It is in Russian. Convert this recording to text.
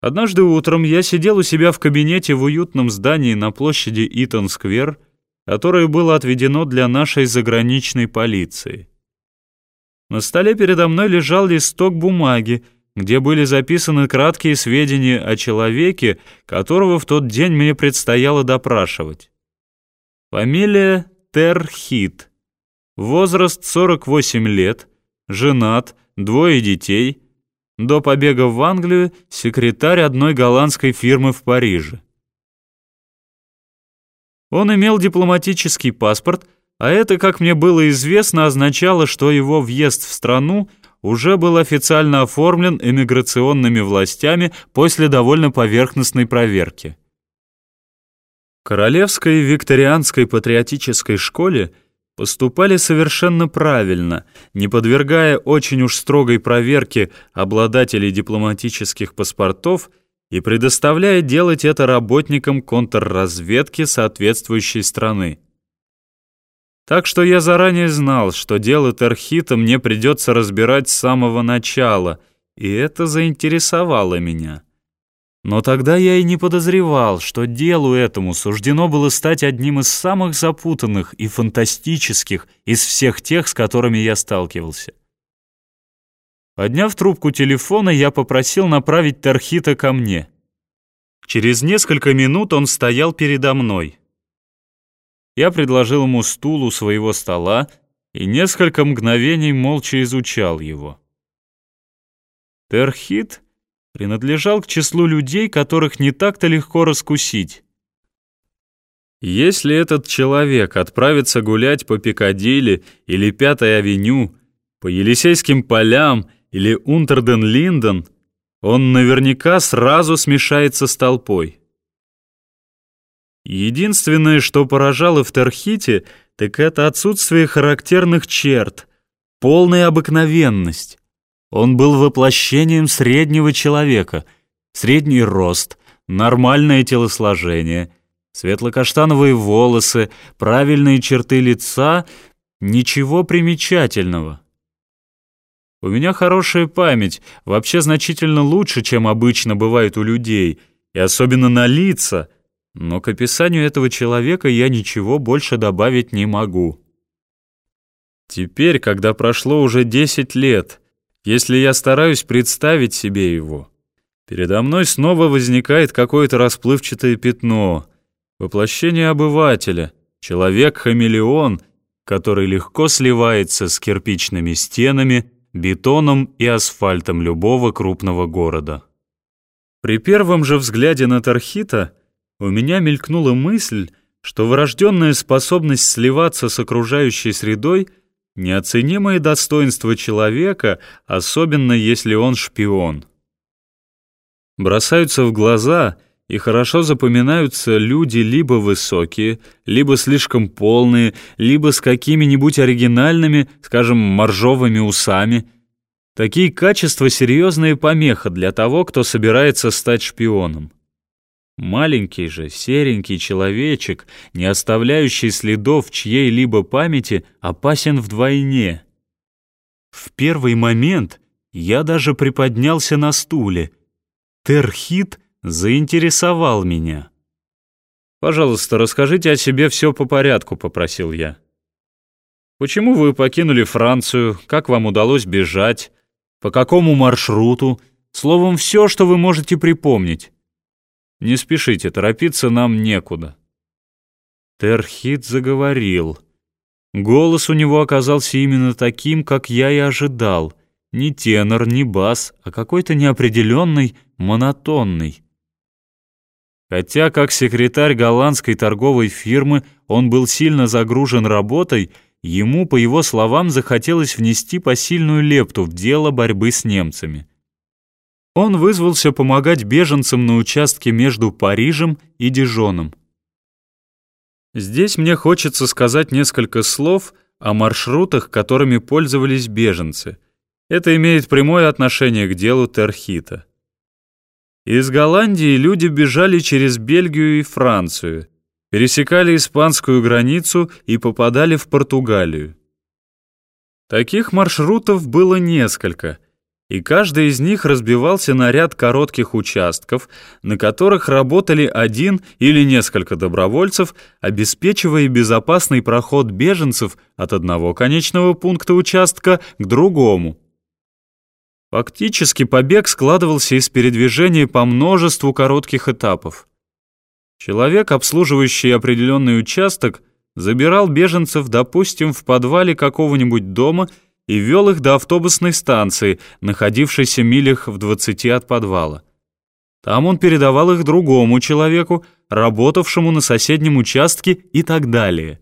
Однажды утром я сидел у себя в кабинете в уютном здании на площади Итон-сквер, которое было отведено для нашей заграничной полиции. На столе передо мной лежал листок бумаги, где были записаны краткие сведения о человеке, которого в тот день мне предстояло допрашивать. Фамилия Терхит. Возраст 48 лет, женат, двое детей — до побега в Англию секретарь одной голландской фирмы в Париже. Он имел дипломатический паспорт, а это, как мне было известно, означало, что его въезд в страну уже был официально оформлен эмиграционными властями после довольно поверхностной проверки. Королевской викторианской патриотической школе – поступали совершенно правильно, не подвергая очень уж строгой проверке обладателей дипломатических паспортов и предоставляя делать это работникам контрразведки соответствующей страны. Так что я заранее знал, что дело Терхита мне придется разбирать с самого начала, и это заинтересовало меня. Но тогда я и не подозревал, что делу этому суждено было стать одним из самых запутанных и фантастических из всех тех, с которыми я сталкивался. Подняв трубку телефона, я попросил направить Тархита ко мне. Через несколько минут он стоял передо мной. Я предложил ему стул у своего стола и несколько мгновений молча изучал его. Терхит принадлежал к числу людей, которых не так-то легко раскусить. Если этот человек отправится гулять по Пикадилли или Пятой авеню, по Елисейским полям или Унтерден-Линден, он наверняка сразу смешается с толпой. Единственное, что поражало в Терхите, так это отсутствие характерных черт, полная обыкновенность. Он был воплощением среднего человека, средний рост, нормальное телосложение, светло-каштановые волосы, правильные черты лица, ничего примечательного. У меня хорошая память, вообще значительно лучше, чем обычно бывает у людей, и особенно на лица, но к описанию этого человека я ничего больше добавить не могу. Теперь, когда прошло уже 10 лет, если я стараюсь представить себе его, передо мной снова возникает какое-то расплывчатое пятно, воплощение обывателя, человек-хамелеон, который легко сливается с кирпичными стенами, бетоном и асфальтом любого крупного города. При первом же взгляде на Тархита у меня мелькнула мысль, что врожденная способность сливаться с окружающей средой — Неоценимое достоинство человека, особенно если он шпион. Бросаются в глаза и хорошо запоминаются люди либо высокие, либо слишком полные, либо с какими-нибудь оригинальными, скажем, моржовыми усами. Такие качества — серьезная помеха для того, кто собирается стать шпионом. Маленький же, серенький человечек, не оставляющий следов в чьей-либо памяти, опасен вдвойне. В первый момент я даже приподнялся на стуле. Терхит заинтересовал меня. «Пожалуйста, расскажите о себе все по порядку», — попросил я. «Почему вы покинули Францию? Как вам удалось бежать? По какому маршруту? Словом, все, что вы можете припомнить». Не спешите, торопиться нам некуда». Терхит заговорил. Голос у него оказался именно таким, как я и ожидал. Не тенор, не бас, а какой-то неопределенный, монотонный. Хотя, как секретарь голландской торговой фирмы, он был сильно загружен работой, ему, по его словам, захотелось внести посильную лепту в дело борьбы с немцами. Он вызвался помогать беженцам на участке между Парижем и Дижоном. Здесь мне хочется сказать несколько слов о маршрутах, которыми пользовались беженцы. Это имеет прямое отношение к делу Терхита. Из Голландии люди бежали через Бельгию и Францию, пересекали испанскую границу и попадали в Португалию. Таких маршрутов было несколько — и каждый из них разбивался на ряд коротких участков, на которых работали один или несколько добровольцев, обеспечивая безопасный проход беженцев от одного конечного пункта участка к другому. Фактически побег складывался из передвижения по множеству коротких этапов. Человек, обслуживающий определенный участок, забирал беженцев, допустим, в подвале какого-нибудь дома и вел их до автобусной станции, находившейся милях в 20 от подвала. Там он передавал их другому человеку, работавшему на соседнем участке и так далее.